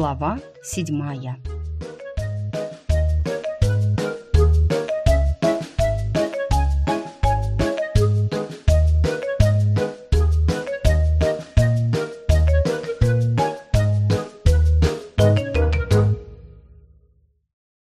Глава седьмая.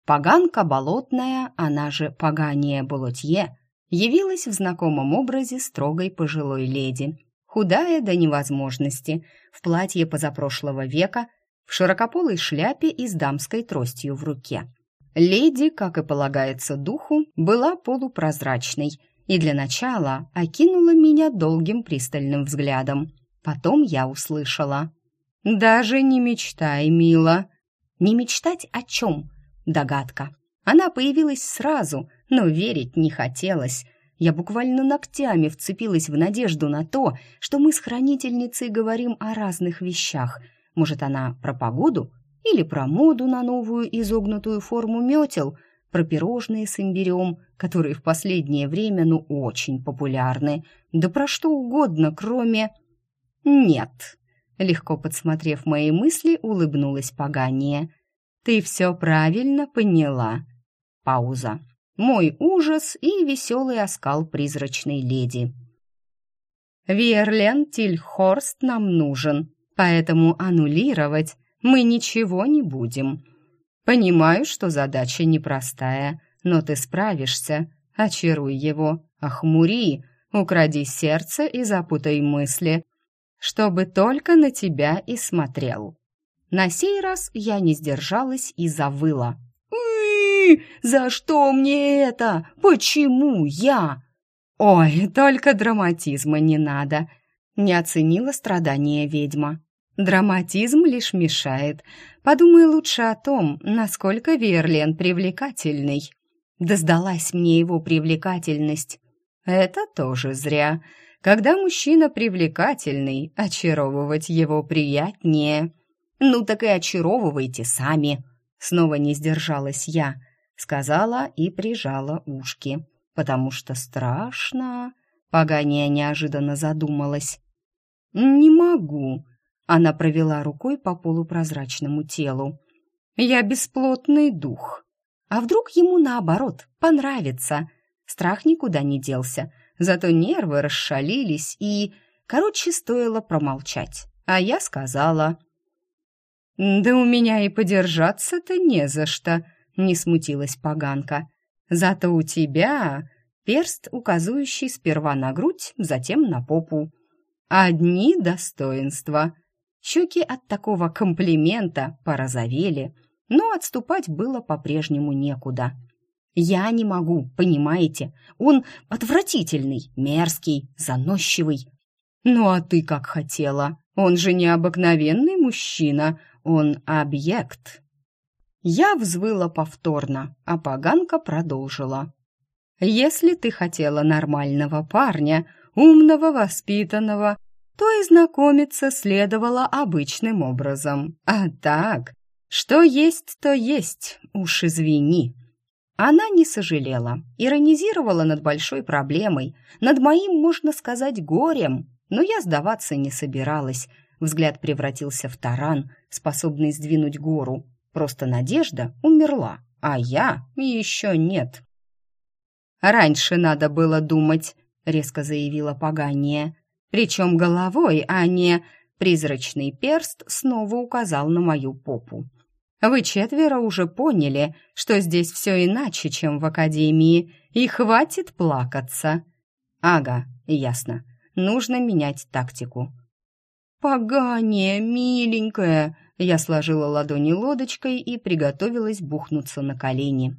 Поганка болотная, она же Пагания Болотье, явилась в знакомом образе строгой пожилой леди, худая до невозможности, в платье позапрошлого века, в широкополой шляпе и с дамской тростью в руке. Леди, как и полагается духу, была полупрозрачной и для начала окинула меня долгим пристальным взглядом. Потом я услышала. «Даже не мечтай, мила». «Не мечтать о чем?» Догадка. Она появилась сразу, но верить не хотелось. Я буквально ногтями вцепилась в надежду на то, что мы с хранительницей говорим о разных вещах. Может, она про погоду или про моду на новую изогнутую форму метел, про пирожные с имбирем, которые в последнее время ну очень популярны, да про что угодно, кроме... Нет. Легко подсмотрев мои мысли, улыбнулась Пагания. Ты все правильно поняла. Пауза. Мой ужас и веселый оскал призрачной леди. Верлен Тильхорст нам нужен, поэтому аннулировать мы ничего не будем. Понимаю, что задача непростая, но ты справишься. Очаруй его, охмури, укради сердце и запутай мысли, чтобы только на тебя и смотрел. На сей раз я не сдержалась и завыла. «Уи! За что мне это? Почему я?» «Ой, только драматизма не надо!» Не оценила страдания ведьма. «Драматизм лишь мешает. Подумай лучше о том, насколько Верлен привлекательный». Да сдалась мне его привлекательность. Это тоже зря. Когда мужчина привлекательный, очаровывать его приятнее. «Ну так и очаровывайте сами!» Снова не сдержалась я, сказала и прижала ушки, потому что страшно. Погания неожиданно задумалась. «Не могу», — она провела рукой по полупрозрачному телу. «Я бесплотный дух. А вдруг ему, наоборот, понравится?» Страх никуда не делся, зато нервы расшалились и... Короче, стоило промолчать. А я сказала... «Да у меня и подержаться-то не за что», — не смутилась поганка. «Зато у тебя...» — перст, указывающий сперва на грудь, затем на попу. «Одни достоинства». Щеки от такого комплимента порозовели, но отступать было по-прежнему некуда. «Я не могу, понимаете? Он отвратительный, мерзкий, заносчивый». «Ну а ты как хотела? Он же необыкновенный мужчина, он объект. Я взвыла повторно, а поганка продолжила. Если ты хотела нормального парня, умного, воспитанного, то и знакомиться следовало обычным образом. А так, что есть, то есть, уж извини. Она не сожалела, иронизировала над большой проблемой, над моим, можно сказать, горем, но я сдаваться не собиралась, Взгляд превратился в таран, способный сдвинуть гору. Просто Надежда умерла, а я еще нет. «Раньше надо было думать», — резко заявила Пагания. «Причем головой, а не...» Призрачный перст снова указал на мою попу. «Вы четверо уже поняли, что здесь все иначе, чем в Академии, и хватит плакаться». «Ага, ясно. Нужно менять тактику. «Погание, миленькая!» Я сложила ладони лодочкой и приготовилась бухнуться на колени.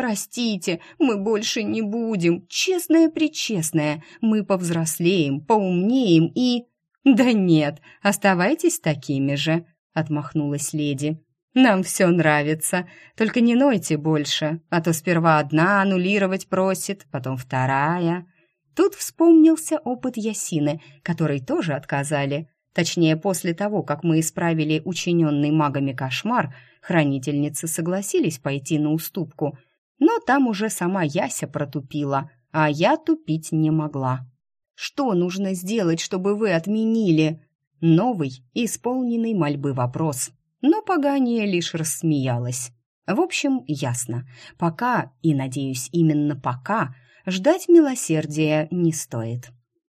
«Простите, мы больше не будем. Честное-пречестное. Мы повзрослеем, поумнеем и...» «Да нет, оставайтесь такими же», — отмахнулась леди. «Нам все нравится, только не нойте больше, а то сперва одна аннулировать просит, потом вторая». Тут вспомнился опыт Ясины, который тоже отказали. Точнее, после того, как мы исправили учиненный магами кошмар, хранительницы согласились пойти на уступку, но там уже сама Яся протупила, а я тупить не могла. «Что нужно сделать, чтобы вы отменили?» Новый, исполненный мольбы вопрос. но Пагания лишь рассмеялась. В общем, ясно. Пока, и, надеюсь, именно пока, ждать милосердия не стоит.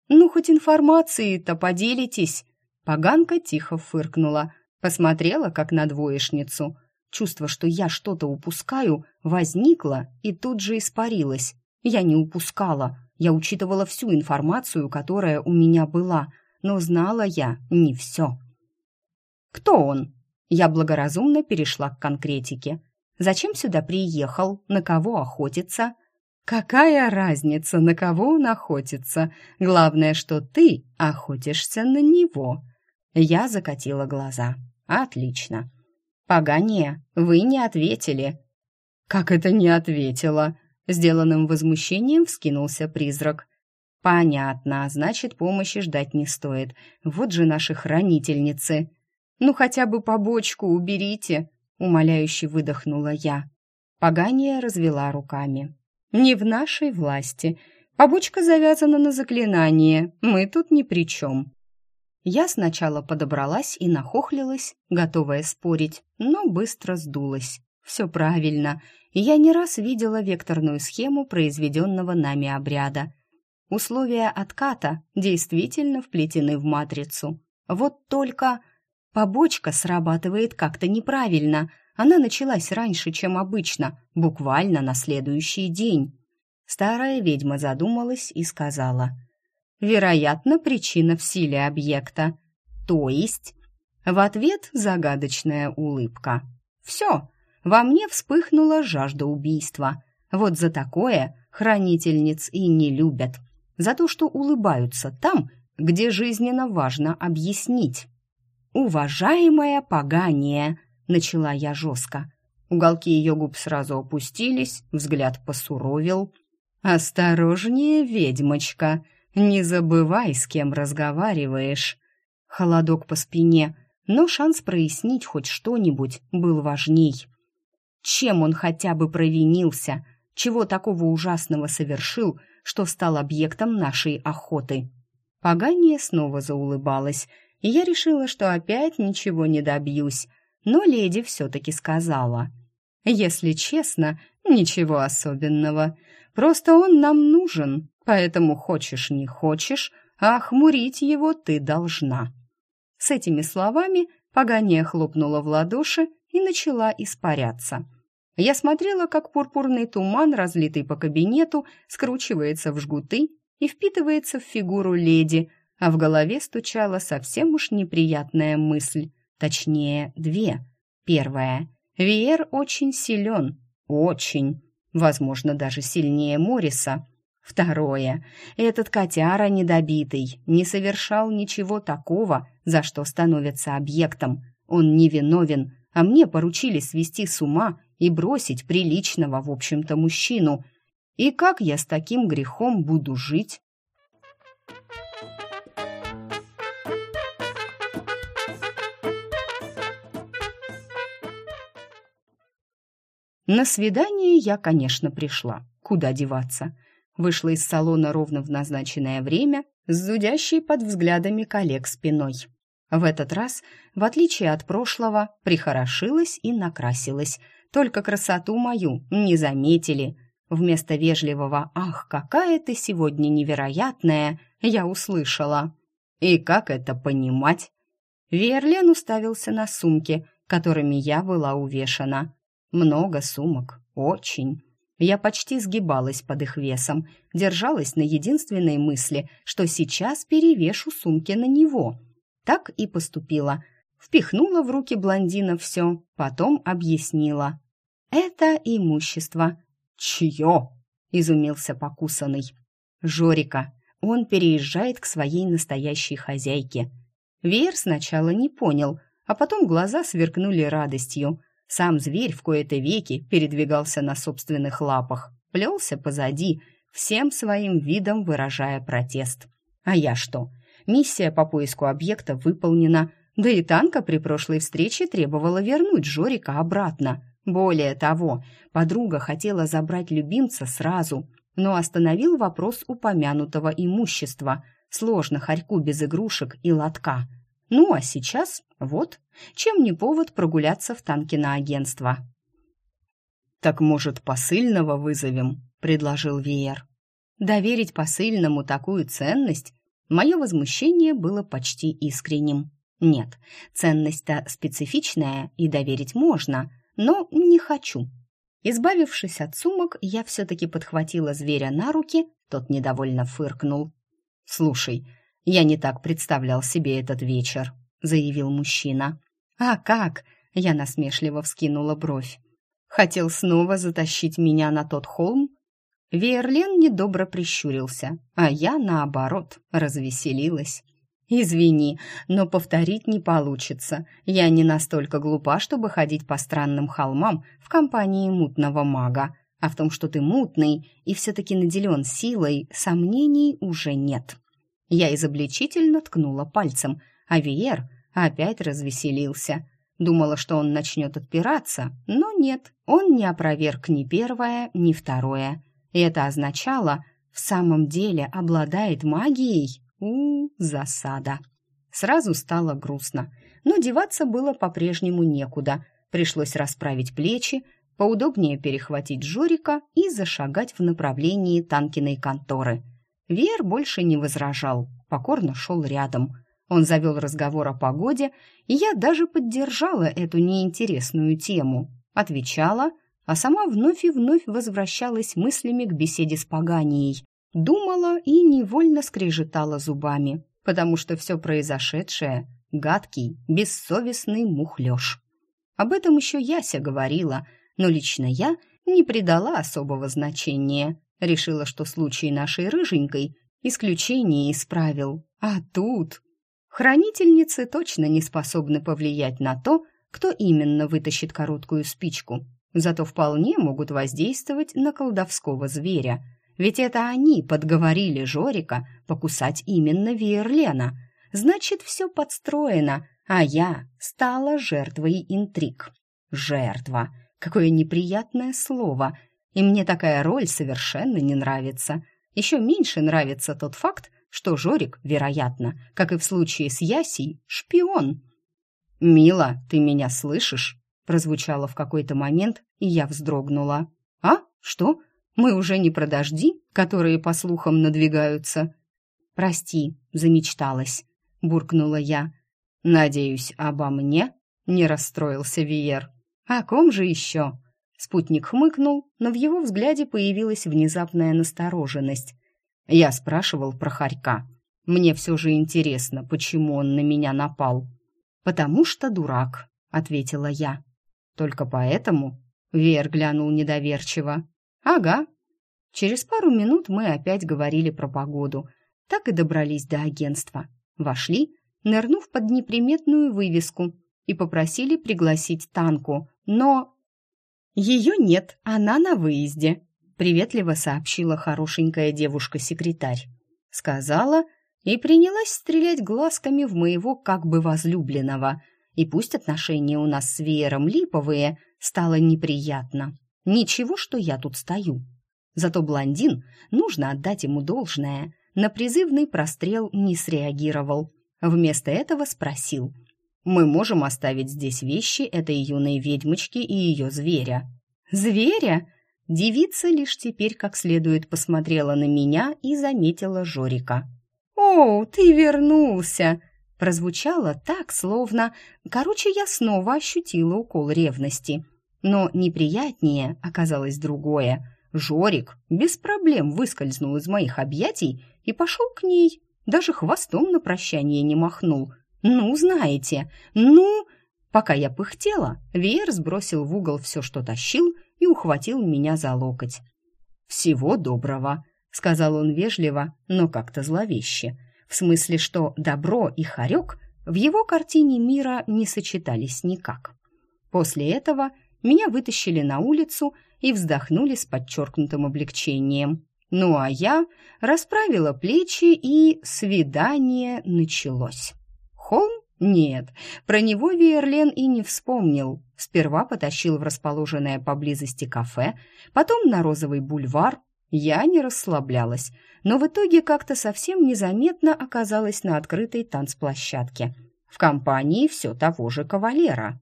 «Ну, хоть информацией-то поделитесь!» Поганка тихо фыркнула, посмотрела, как на двоечницу. Чувство, что я что-то упускаю, возникло и тут же испарилось. Я не упускала, я учитывала всю информацию, которая у меня была, но знала я не все. «Кто он?» Я благоразумно перешла к конкретике. «Зачем сюда приехал? На кого охотится?» «Какая разница, на кого он охотится? Главное, что ты охотишься на него». Я закатила глаза. «Отлично. Погание, вы не ответили». «Как это не ответила?» Сделанным возмущением вскинулся призрак. «Понятно, значит, помощи ждать не стоит. Вот же наши хранительницы!» «Ну, хотя бы побочку уберите!» — умоляюще выдохнула я. Пагания развела руками. «Не в нашей власти. Побочка завязана на заклинание. Мы тут ни при чем». Я сначала подобралась и нахохлилась, готовая спорить, но быстро сдулась. Все правильно. Я не раз видела векторную схему произведенного нами обряда. Условия отката действительно вплетены в матрицу. Вот только побочка срабатывает как-то неправильно. Она началась раньше, чем обычно, буквально на следующий день. Старая ведьма задумалась и сказала. «Вероятно, причина в силе объекта. То есть...» В ответ загадочная улыбка. «Все, во мне вспыхнула жажда убийства. Вот за такое хранительниц и не любят. За то, что улыбаются там, где жизненно важно объяснить. «Уважаемая погание!» — начала я жестко. Уголки ее губ сразу опустились, взгляд посуровил. «Осторожнее, ведьмочка! Не забывай, с кем разговариваешь!» Холодок по спине, но шанс прояснить хоть что-нибудь был важней. Чем он хотя бы провинился? Чего такого ужасного совершил, что стал объектом нашей охоты? Пагания снова заулыбалась, и я решила, что опять ничего не добьюсь. Но леди все-таки сказала. «Если честно, ничего особенного. Просто он нам нужен, поэтому хочешь не хочешь, а охмурить его ты должна». С этими словами Пагания хлопнула в ладоши и начала испаряться. Я смотрела, как пурпурный туман, разлитый по кабинету, скручивается в жгуты и впитывается в фигуру леди, а в голове стучала совсем уж неприятная мысль, точнее, две. Первая. Виер очень силен, очень, возможно, даже сильнее Мориса. Второе. Этот котяра недобитый не совершал ничего такого, за что становится объектом. Он невиновен, а мне поручили свести с ума и бросить приличного, в общем-то, мужчину. И как я с таким грехом буду жить? На свидание я, конечно, пришла. Куда деваться? Вышла из салона ровно в назначенное время, с зудящей под взглядами коллег спиной. В этот раз, в отличие от прошлого, прихорошилась и накрасилась – только красоту мою не заметили. Вместо вежливого «Ах, какая ты сегодня невероятная!» я услышала. «И как это понимать?» Верлен уставился на сумки, которыми я была увешана. Много сумок, очень. Я почти сгибалась под их весом, держалась на единственной мысли, что сейчас перевешу сумки на него. Так и поступила — впихнула в руки блондина все, потом объяснила. «Это имущество». «Чье?» — изумился покусанный. «Жорика. Он переезжает к своей настоящей хозяйке». Веер сначала не понял, а потом глаза сверкнули радостью. Сам зверь в кои-то веки передвигался на собственных лапах, плелся позади, всем своим видом выражая протест. А я что? Миссия по поиску объекта выполнена, да и Танка при прошлой встрече требовала вернуть Жорика обратно. Более того, подруга хотела забрать любимца сразу, но остановил вопрос упомянутого имущества. Сложно Харьку без игрушек и лотка. Ну а сейчас, вот, чем не повод прогуляться в на агентство. «Так, может, посыльного вызовем?» — предложил Веер. Доверить посыльному такую ценность мое возмущение было почти искренним. Нет, ценность-то специфичная, и доверить можно, но не хочу. Избавившись от сумок, я все-таки подхватила зверя на руки, тот недовольно фыркнул. «Слушай, я не так представлял себе этот вечер», — заявил мужчина. «А как?» — я насмешливо вскинула бровь. «Хотел снова затащить меня на тот холм?» Верлен недобро прищурился, а я, наоборот, развеселилась. «Извини, но повторить не получится. Я не настолько глупа, чтобы ходить по странным холмам в компании мутного мага. А в том, что ты мутный и все-таки наделен силой, сомнений уже нет». Я изобличительно ткнула пальцем, а Виер опять развеселился. Думала, что он начнет отпираться, но нет, он не опроверг ни первое, ни второе. И это означало, в самом деле обладает магией. У, засада. Сразу стало грустно, но деваться было по-прежнему некуда. Пришлось расправить плечи, поудобнее перехватить Жорика и зашагать в направлении Танкиной конторы. Вер больше не возражал, покорно шел рядом. Он завел разговор о погоде, и я даже поддержала эту неинтересную тему. Отвечала, а сама вновь и вновь возвращалась мыслями к беседе с Паганией, Думала и невольно скрежетала зубами, потому что все произошедшее — гадкий, бессовестный мухлёж. Об этом еще Яся говорила, но лично я не придала особого значения. Решила, что случай нашей рыженькой исключение исправил. А тут... Хранительницы точно не способны повлиять на то, кто именно вытащит короткую спичку, зато вполне могут воздействовать на колдовского зверя — ведь это они подговорили Жорика покусать именно Верлена. Значит, все подстроено, а я стала жертвой интриг. Жертва. Какое неприятное слово. И мне такая роль совершенно не нравится. Еще меньше нравится тот факт, что Жорик, вероятно, как и в случае с Ясей, шпион. «Мила, ты меня слышишь?» прозвучало в какой-то момент, и я вздрогнула. «А? Что? Мы уже не про дожди, которые, по слухам, надвигаются. «Прости, замечталась», — буркнула я. «Надеюсь, обо мне?» — не расстроился Виер. «О ком же еще?» Спутник хмыкнул, но в его взгляде появилась внезапная настороженность. Я спрашивал про Харька. Мне все же интересно, почему он на меня напал. «Потому что дурак», — ответила я. «Только поэтому?» — Вер глянул недоверчиво. «Ага». Через пару минут мы опять говорили про погоду. Так и добрались до агентства. Вошли, нырнув под неприметную вывеску, и попросили пригласить Танку. Но... «Ее нет, она на выезде», — приветливо сообщила хорошенькая девушка-секретарь. Сказала и принялась стрелять глазками в моего как бы возлюбленного. И пусть отношения у нас с Веером липовые, стало неприятно. Ничего, что я тут стою. Зато блондин, нужно отдать ему должное, на призывный прострел не среагировал. Вместо этого спросил. «Мы можем оставить здесь вещи этой юной ведьмочки и ее зверя». «Зверя?» Девица лишь теперь как следует посмотрела на меня и заметила Жорика. «О, ты вернулся!» Прозвучало так, словно... Короче, я снова ощутила укол ревности – но неприятнее оказалось другое. Жорик без проблем выскользнул из моих объятий и пошел к ней. Даже хвостом на прощание не махнул. «Ну, знаете, ну...» Пока я пыхтела, Веер сбросил в угол все, что тащил, и ухватил меня за локоть. «Всего доброго», — сказал он вежливо, но как-то зловеще. В смысле, что добро и хорек в его картине мира не сочетались никак. После этого меня вытащили на улицу и вздохнули с подчеркнутым облегчением. Ну а я расправила плечи, и свидание началось. Холм? Нет, про него Виерлен и не вспомнил. Сперва потащил в расположенное поблизости кафе, потом на розовый бульвар. Я не расслаблялась, но в итоге как-то совсем незаметно оказалась на открытой танцплощадке – в компании все того же кавалера.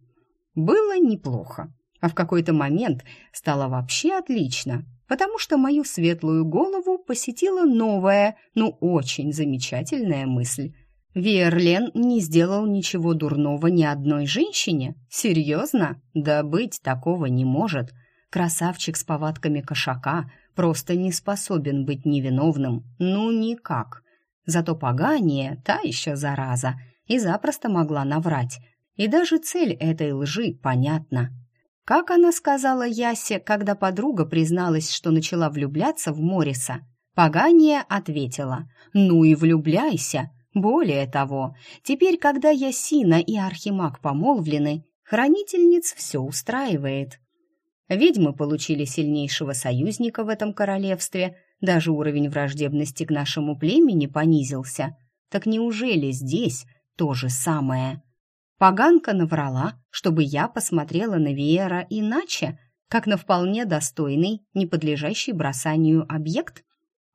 Было неплохо, а в какой-то момент стало вообще отлично, потому что мою светлую голову посетила новая, ну очень замечательная мысль. Верлен не сделал ничего дурного ни одной женщине? Серьезно? Да быть такого не может. Красавчик с повадками кошака просто не способен быть невиновным. Ну, никак. Зато погание, та еще зараза, и запросто могла наврать. И даже цель этой лжи понятна. Как она сказала Ясе, когда подруга призналась, что начала влюбляться в Мориса? Погания ответила «Ну и влюбляйся». Более того, теперь, когда Ясина и Архимаг помолвлены, хранительниц все устраивает. Ведьмы получили сильнейшего союзника в этом королевстве, даже уровень враждебности к нашему племени понизился. Так неужели здесь то же самое? Поганка наврала, чтобы я посмотрела на Веера иначе, как на вполне достойный, не подлежащий бросанию объект.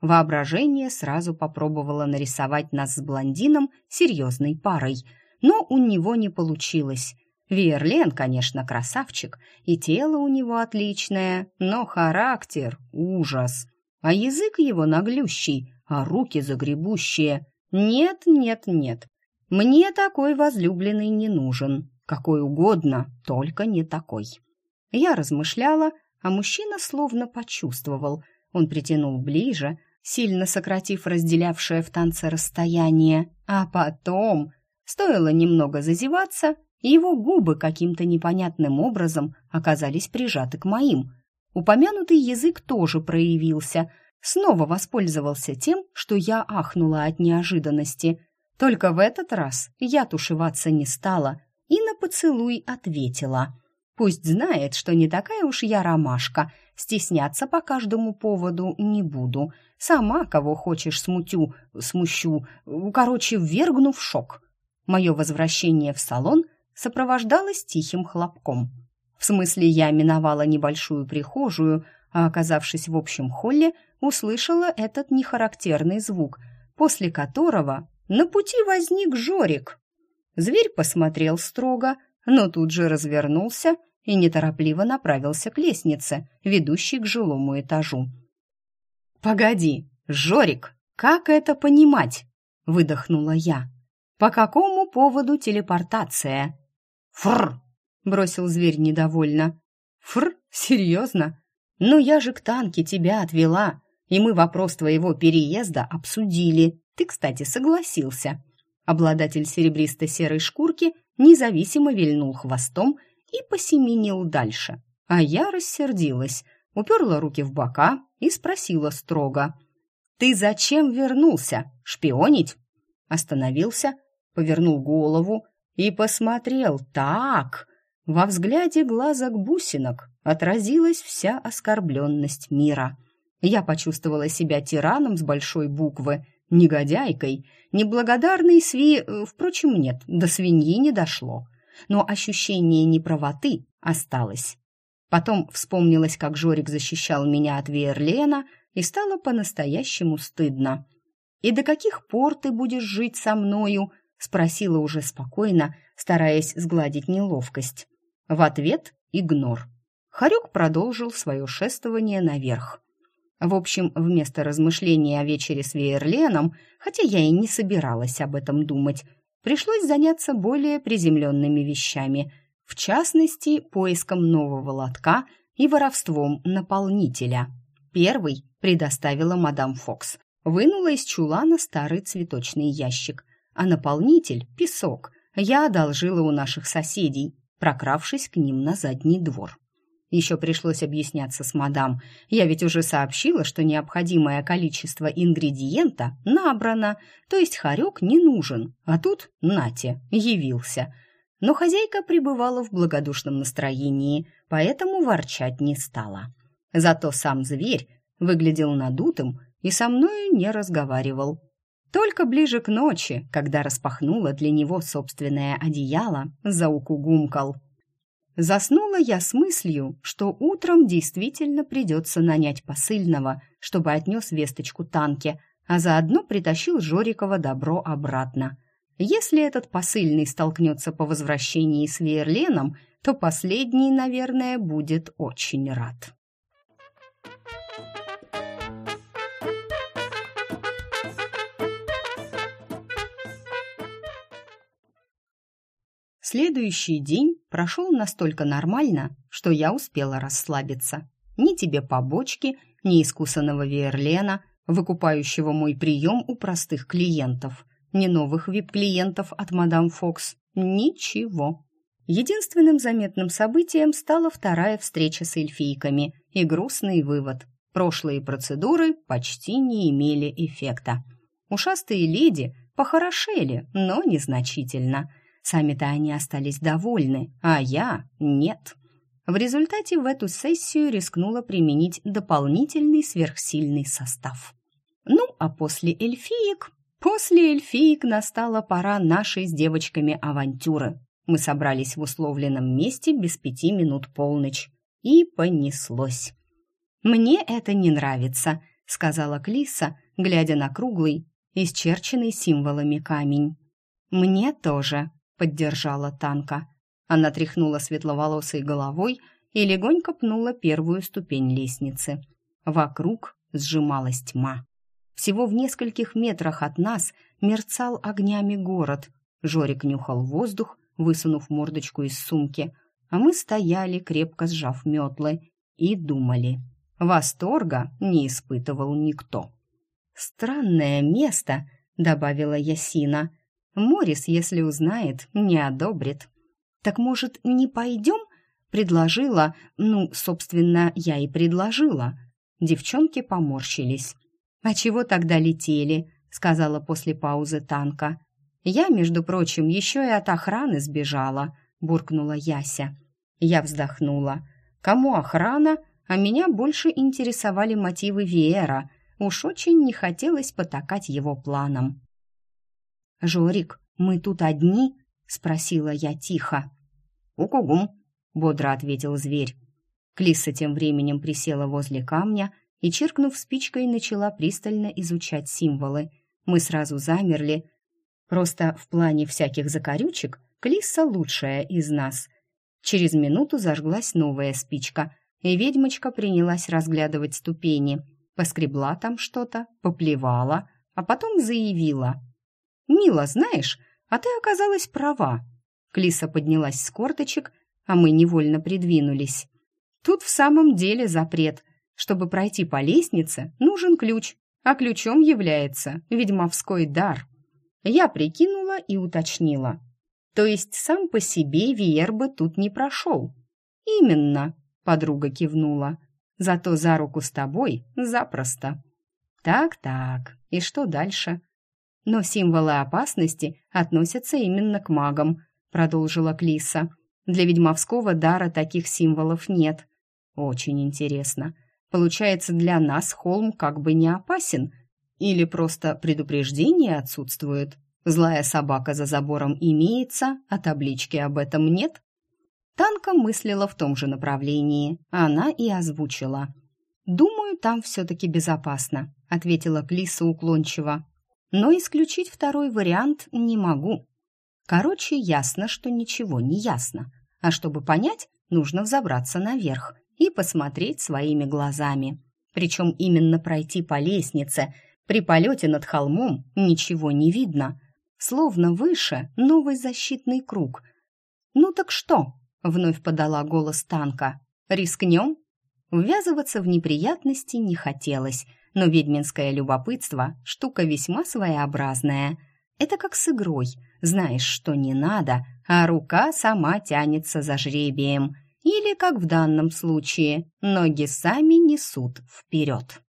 Воображение сразу попробовало нарисовать нас с блондином серьезной парой, но у него не получилось. Верлен, конечно, красавчик, и тело у него отличное, но характер — ужас. А язык его наглющий, а руки загребущие. Нет, нет, нет, мне такой возлюбленный не нужен. Какой угодно, только не такой. Я размышляла, а мужчина словно почувствовал. Он притянул ближе, сильно сократив разделявшее в танце расстояние. А потом, стоило немного зазеваться, его губы каким-то непонятным образом оказались прижаты к моим. Упомянутый язык тоже проявился, снова воспользовался тем, что я ахнула от неожиданности – только в этот раз я тушеваться не стала и на поцелуй ответила. Пусть знает, что не такая уж я ромашка, стесняться по каждому поводу не буду. Сама кого хочешь смутю, смущу, короче, ввергну в шок. Мое возвращение в салон сопровождалось тихим хлопком. В смысле, я миновала небольшую прихожую, а, оказавшись в общем холле, услышала этот нехарактерный звук, после которого на пути возник Жорик. Зверь посмотрел строго, но тут же развернулся и неторопливо направился к лестнице, ведущей к жилому этажу. «Погоди, Жорик, как это понимать?» — выдохнула я. «По какому поводу телепортация?» «Фрр!» — бросил зверь недовольно. «Фрр? Серьезно? Ну я же к танке тебя отвела, и мы вопрос твоего переезда обсудили. Ты, кстати, согласился. Обладатель серебристо-серой шкурки независимо вильнул хвостом и посеменил дальше. А я рассердилась, уперла руки в бока и спросила строго. «Ты зачем вернулся? Шпионить?» Остановился, повернул голову и посмотрел так. Во взгляде глазок бусинок отразилась вся оскорбленность мира. Я почувствовала себя тираном с большой буквы — Негодяйкой, неблагодарной сви... Впрочем, нет, до свиньи не дошло. Но ощущение неправоты осталось. Потом вспомнилось, как Жорик защищал меня от Верлена, и стало по-настоящему стыдно. «И до каких пор ты будешь жить со мною?» — спросила уже спокойно, стараясь сгладить неловкость. В ответ — игнор. Харек продолжил свое шествование наверх. В общем, вместо размышлений о вечере с Вейерленом, хотя я и не собиралась об этом думать, пришлось заняться более приземленными вещами, в частности, поиском нового лотка и воровством наполнителя. Первый предоставила мадам Фокс. Вынула из чулана старый цветочный ящик, а наполнитель — песок — я одолжила у наших соседей, прокравшись к ним на задний двор. Еще пришлось объясняться с мадам. Я ведь уже сообщила, что необходимое количество ингредиента набрано, то есть хорек не нужен. А тут, нате, явился. Но хозяйка пребывала в благодушном настроении, поэтому ворчать не стала. Зато сам зверь выглядел надутым и со мною не разговаривал. Только ближе к ночи, когда распахнула для него собственное одеяло, заукугумкал — Заснула я с мыслью, что утром действительно придется нанять посыльного, чтобы отнес весточку танке, а заодно притащил Жорикова добро обратно. Если этот посыльный столкнется по возвращении с Вейерленом, то последний, наверное, будет очень рад. Следующий день прошел настолько нормально, что я успела расслабиться. Ни тебе побочки, ни искусанного Верлена, выкупающего мой прием у простых клиентов, ни новых вип-клиентов от мадам Фокс. Ничего. Единственным заметным событием стала вторая встреча с эльфийками и грустный вывод. Прошлые процедуры почти не имели эффекта. Ушастые леди похорошели, но незначительно – Сами-то они остались довольны, а я — нет. В результате в эту сессию рискнула применить дополнительный сверхсильный состав. Ну, а после эльфиек... После эльфиек настала пора нашей с девочками авантюры. Мы собрались в условленном месте без пяти минут полночь. И понеслось. «Мне это не нравится», — сказала Клиса, глядя на круглый, исчерченный символами камень. «Мне тоже», поддержала Танка. Она тряхнула светловолосой головой и легонько пнула первую ступень лестницы. Вокруг сжималась тьма. Всего в нескольких метрах от нас мерцал огнями город. Жорик нюхал воздух, высунув мордочку из сумки, а мы стояли, крепко сжав метлы, и думали. Восторга не испытывал никто. «Странное место», — добавила Ясина. Морис, если узнает, не одобрит. Так может, не пойдем? Предложила, ну, собственно, я и предложила. Девчонки поморщились. А чего тогда летели? сказала после паузы танка. Я, между прочим, еще и от охраны сбежала, буркнула Яся. Я вздохнула. Кому охрана? А меня больше интересовали мотивы Веера. Уж очень не хотелось потакать его планам. «Жорик, мы тут одни?» — спросила я тихо. «У-ку-гум», — бодро ответил зверь. Клисса тем временем присела возле камня и, чиркнув спичкой, начала пристально изучать символы. Мы сразу замерли. Просто в плане всяких закорючек Клисса лучшая из нас. Через минуту зажглась новая спичка, и ведьмочка принялась разглядывать ступени. Поскребла там что-то, поплевала, а потом заявила — «Мила, знаешь, а ты оказалась права». Клиса поднялась с корточек, а мы невольно придвинулись. Тут в самом деле запрет. Чтобы пройти по лестнице, нужен ключ, а ключом является ведьмовской дар. Я прикинула и уточнила. То есть сам по себе Виер бы тут не прошел. Именно, подруга кивнула. Зато за руку с тобой запросто. Так-так, и что дальше? Но символы опасности относятся именно к магам, продолжила Клиса. Для ведьмовского дара таких символов нет. Очень интересно. Получается, для нас холм как бы не опасен? Или просто предупреждение отсутствует? Злая собака за забором имеется, а таблички об этом нет? Танка мыслила в том же направлении. Она и озвучила. «Думаю, там все-таки безопасно», — ответила Клиса уклончиво но исключить второй вариант не могу. Короче, ясно, что ничего не ясно. А чтобы понять, нужно взобраться наверх и посмотреть своими глазами. Причем именно пройти по лестнице. При полете над холмом ничего не видно. Словно выше новый защитный круг. «Ну так что?» — вновь подала голос танка. «Рискнем?» Ввязываться в неприятности не хотелось — но ведьминское любопытство – штука весьма своеобразная. Это как с игрой. Знаешь, что не надо, а рука сама тянется за жребием. Или, как в данном случае, ноги сами несут вперед.